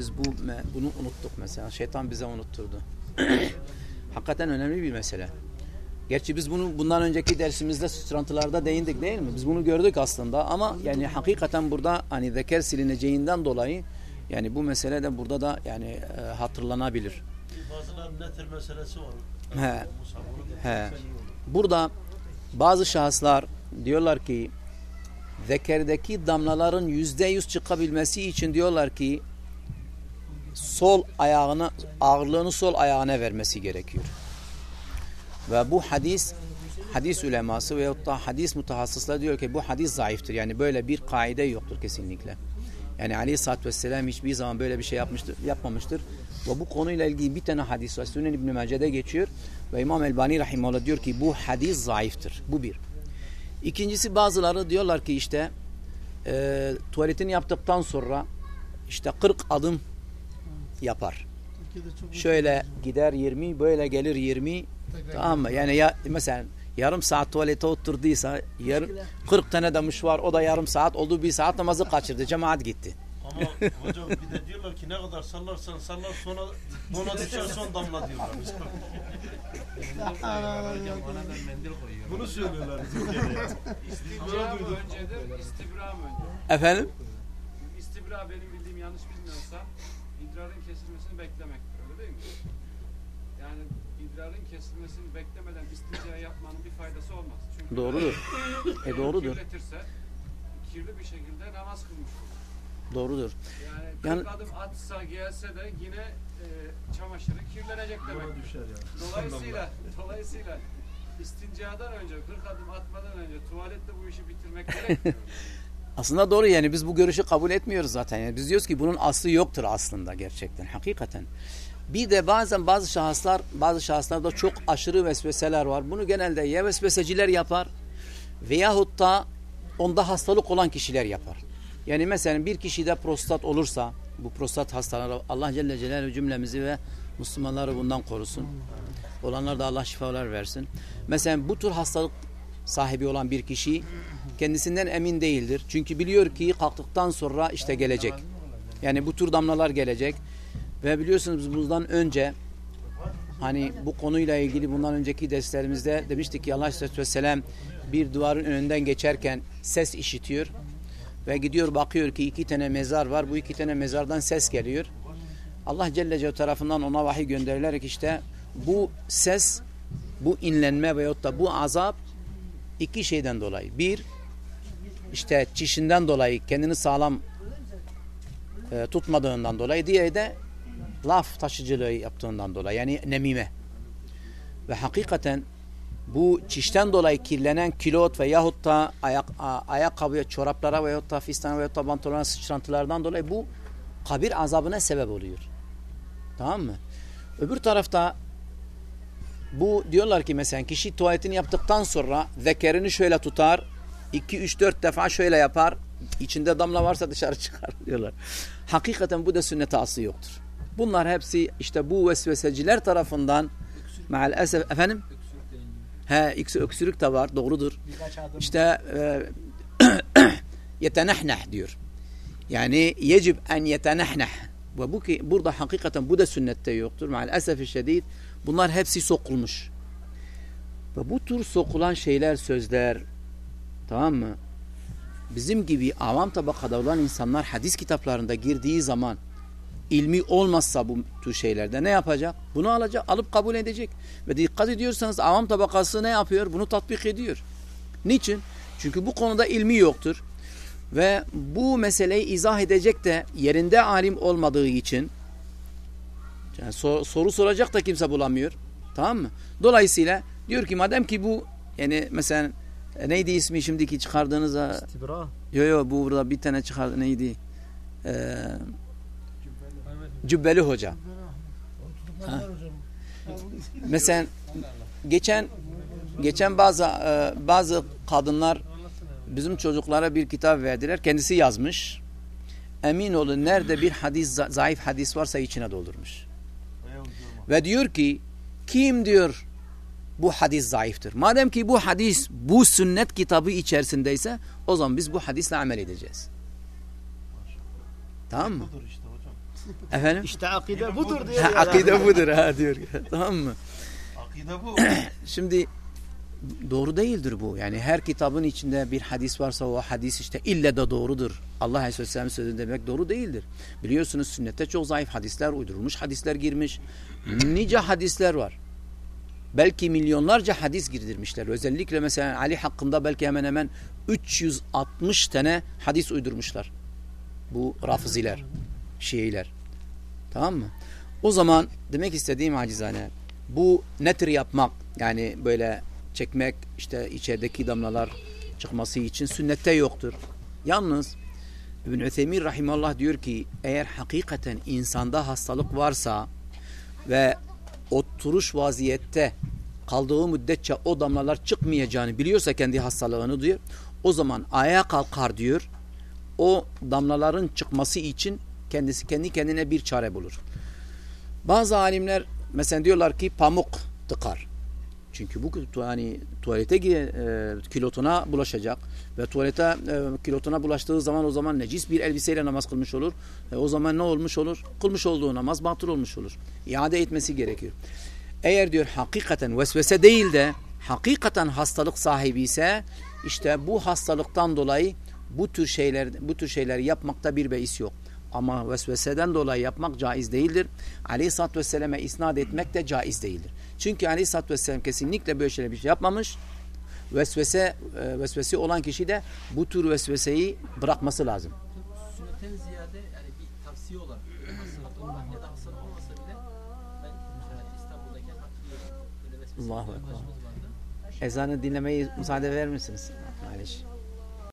biz bu bunu unuttuk mesela. Şeytan bize unutturdu. Hakikaten önemli bir mesele. Gerçi biz bunu bundan önceki dersimizde sütrantılarda değindik değil mi? Biz bunu gördük aslında ama yani hakikaten burada hani zeker silineceğinden dolayı yani bu mesele de burada da yani e, hatırlanabilir. Bazılarının netir meselesi var. He. He. Burada bazı şahıslar diyorlar ki zekerdeki damlaların yüzde yüz çıkabilmesi için diyorlar ki sol ayağına ağırlığını sol ayağına vermesi gerekiyor. Ve bu hadis hadis uleması veyahut da hadis mutahassıslar diyor ki bu hadis zayıftır. Yani böyle bir kaide yoktur kesinlikle. Yani aleyhissalatü vesselam hiçbir zaman böyle bir şey yapmıştır, yapmamıştır. Ve bu konuyla ilgili bir tane hadis var. Sünnen İbn-i Mace'de geçiyor. Ve İmam Elbani Rahimullah diyor ki bu hadis zayıftır. Bu bir. İkincisi bazıları diyorlar ki işte e, tuvaletini yaptıktan sonra işte 40 adım yapar. Şöyle gider 20, böyle gelir 20. Tamam mı? Yani ya, mesela yarım saat tuvalete oturduysa yarım, 40 tane de var o da yarım saat oldu bir saat namazı kaçırdı. Cemaat gitti. Ama hocam bir de diyorlar ki ne kadar sallarsan sallar sonra ona düşer son damla diyorlar. Bunu söylüyorlar. İstibra mı öncedir, istibra mı öncedir? Efendim? İstibra benim bildiğim yanlış bilmiyorsam idrarın kesilmesini beklemektir öyle değil mi? Yani idrarın kesilmesini beklemeden istinca yapmanın bir faydası olmaz. Çünkü Doğrudur. E doğrudur. kirletirse kirli bir şekilde namaz kılmış olur. Doğrudur. Yani 40 Yani- adım atsa gelse de yine e, çamaşırı kirlenecek demek. düşer yani. Dolayısıyla dolayısıyla istincadan önce 40 adım atmadan önce tuvalette bu işi bitirmek gerekmiyor. Aslında doğru yani biz bu görüşü kabul etmiyoruz zaten. Yani biz diyoruz ki bunun aslı yoktur aslında gerçekten hakikaten. Bir de bazen bazı şahıslar bazı şahıslarda çok aşırı vesveseler var. Bunu genelde ya vesveseciler yapar veyahut da onda hastalık olan kişiler yapar. Yani mesela bir kişide prostat olursa bu prostat hastaları Allah Celle Celaluhu cümlemizi ve Müslümanları bundan korusun. Olanlar da Allah şifalar versin. Mesela bu tür hastalık sahibi olan bir kişi kendisinden emin değildir. Çünkü biliyor ki kalktıktan sonra işte gelecek. Yani bu tür damlalar gelecek. Ve biliyorsunuz bundan önce hani bu konuyla ilgili bundan önceki derslerimizde demiştik ki Allah Aleyhisselatü Vesselam bir duvarın önünden geçerken ses işitiyor. Ve gidiyor bakıyor ki iki tane mezar var. Bu iki tane mezardan ses geliyor. Allah Celle Celaluhu tarafından ona vahiy gönderilerek işte bu ses, bu inlenme veyahut da bu azap iki şeyden dolayı. Bir, işte çişinden dolayı kendini sağlam e, tutmadığından dolayı. Diğeri de laf taşıcılığı yaptığından dolayı. Yani nemime. Ve hakikaten bu çişten dolayı kirlenen kilot ve yahut da ayak, ayakkabıya, çoraplara veyahut da fistan veyahut da pantolona sıçrantılardan dolayı bu kabir azabına sebep oluyor. Tamam mı? Öbür tarafta bu diyorlar ki mesela kişi tuvaletini yaptıktan sonra zekerini şöyle tutar 2 3 4 defa şöyle yapar içinde damla varsa dışarı çıkar diyorlar. Hakikaten bu da sünnete aslı yoktur. Bunlar hepsi işte bu vesveseciler tarafından maalesef efendim He, ikisi öksürük de var, doğrudur. İşte e, yetenehneh diyor. Yani yecib en yetenehneh. Ve bu ki burada hakikaten bu da sünnette yoktur. Maalesef şiddet bunlar hepsi sokulmuş. Ve bu tür sokulan şeyler, sözler tamam mı? Bizim gibi avam tabakada olan insanlar hadis kitaplarında girdiği zaman ilmi olmazsa bu tür şeylerde ne yapacak? Bunu alacak, alıp kabul edecek. Ve dikkat ediyorsanız avam tabakası ne yapıyor? Bunu tatbik ediyor. Niçin? Çünkü bu konuda ilmi yoktur. Ve bu meseleyi izah edecek de yerinde alim olmadığı için yani sor- soru soracak da kimse bulamıyor. Tamam mı? Dolayısıyla diyor ki madem ki bu yani mesela e, neydi ismi şimdiki çıkardığınızda İstibra. yo yo bu burada bir tane çıkardı neydi? Ee, Cübbeli Hoca. Ha. Mesela geçen geçen bazı e, bazı kadınlar bizim çocuklara bir kitap verdiler. Kendisi yazmış. Emin olun nerede bir hadis za- zayıf hadis varsa içine doldurmuş. Ve diyor ki kim diyor bu hadis zayıftır. Madem ki bu hadis bu sünnet kitabı içerisindeyse o zaman biz bu hadisle amel edeceğiz. Tamam mı? Budur işte hocam. Efendim? İşte akide budur diyor. Ha, akide budur ha diyor. tamam mı? Akide bu. Şimdi doğru değildir bu. Yani her kitabın içinde bir hadis varsa o hadis işte ille de doğrudur. Allah Aleyhisselam'ın sözü demek doğru değildir. Biliyorsunuz sünnette çok zayıf hadisler, uydurulmuş hadisler girmiş. Nice hadisler var. Belki milyonlarca hadis girdirmişler. Özellikle mesela Ali hakkında belki hemen hemen 360 tane hadis uydurmuşlar. Bu rafiziler, Şiiler. Tamam mı? O zaman demek istediğim acizane bu netir yapmak yani böyle çekmek işte içerideki damlalar çıkması için sünnette yoktur. Yalnız İbn Üthemin Rahimallah diyor ki eğer hakikaten insanda hastalık varsa ve oturuş vaziyette kaldığı müddetçe o damlalar çıkmayacağını biliyorsa kendi hastalığını diyor. O zaman ayağa kalkar diyor. O damlaların çıkması için kendisi kendi kendine bir çare bulur. Bazı alimler mesela diyorlar ki pamuk tıkar. Çünkü bu yani tuvalete e, kilotuna bulaşacak ve tuvalete e, kilotuna bulaştığı zaman o zaman necis bir elbiseyle namaz kılmış olur. E, o zaman ne olmuş olur? Kılmış olduğu namaz batıl olmuş olur. İade etmesi gerekiyor. Eğer diyor hakikaten vesvese değil de hakikaten hastalık sahibi ise işte bu hastalıktan dolayı bu tür şeyler bu tür şeyleri yapmakta bir beis yok. Ama vesveseden dolayı yapmak caiz değildir. Aleyhisselatü Vesselam'e isnat etmek de caiz değildir. Çünkü Aleyhisselatü Vesselam kesinlikle böyle şeyler bir şey yapmamış. Vesvese, e, vesvese olan kişi de bu tür vesveseyi bırakması lazım. Sünnetten ziyade yani bir tavsiye olmak ya da hastalık olmasa bile ben mesela İstanbul'dayken hatırlıyorum. Böyle vesvese. Ezanı dinlemeyi müsaade verir misiniz? Maalesef.